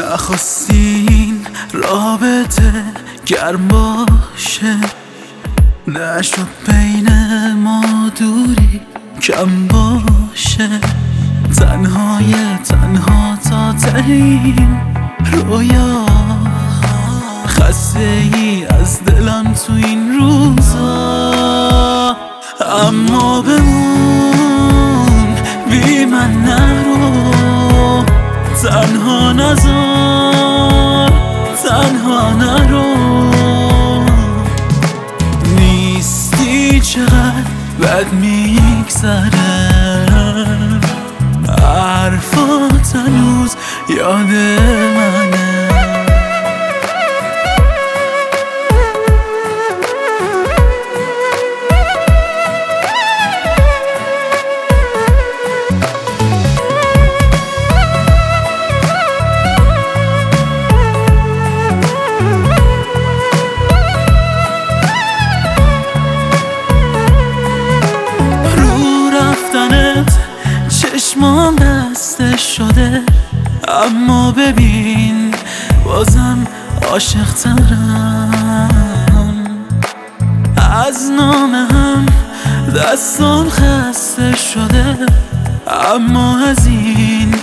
نخواستین رابطه گرم باشه نشد بین ما دوری کم باشه. تنهای تنها تا ترین رویا. خسته ای از دلم تو این روزا. اما بمون تنها نزار تنها نرو. نیستی چقدر بد میگذره. حرفات هنوز یاد چشمام بسته شده. اما ببین بازم عاشق ترم. از نام هم دستان خسته شده. اما از این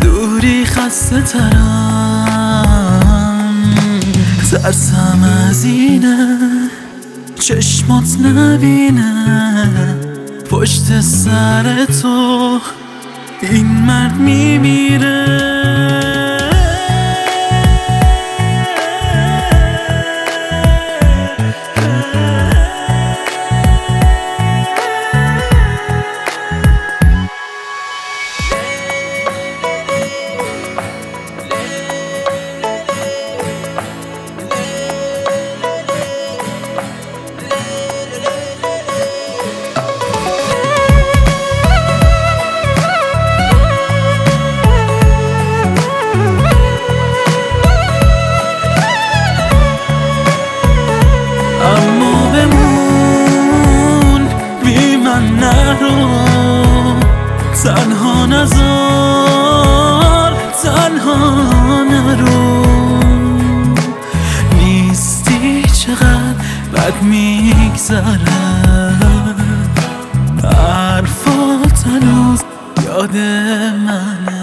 دوری خسته ترم. ترسم از اینه چشمات نبینه. پشت سر تو این مرد میمیره. تنها نزار تنها نرو. نیستی چقدر بد میگذره. حرفات هنوز یاد منه.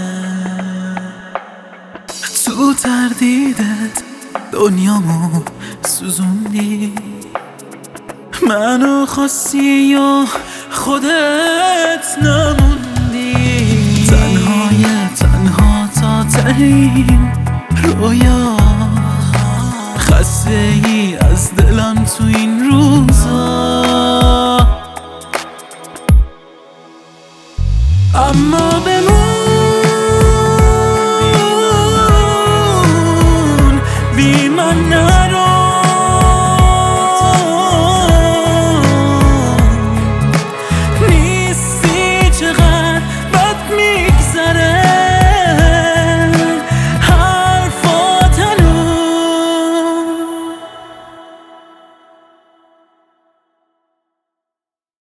تو تردیدت دنیامو سوزوندی. منو خواستی و خودت نموندی تا ترین رویا. خسته ای از دلم تو این روزا. اما بمون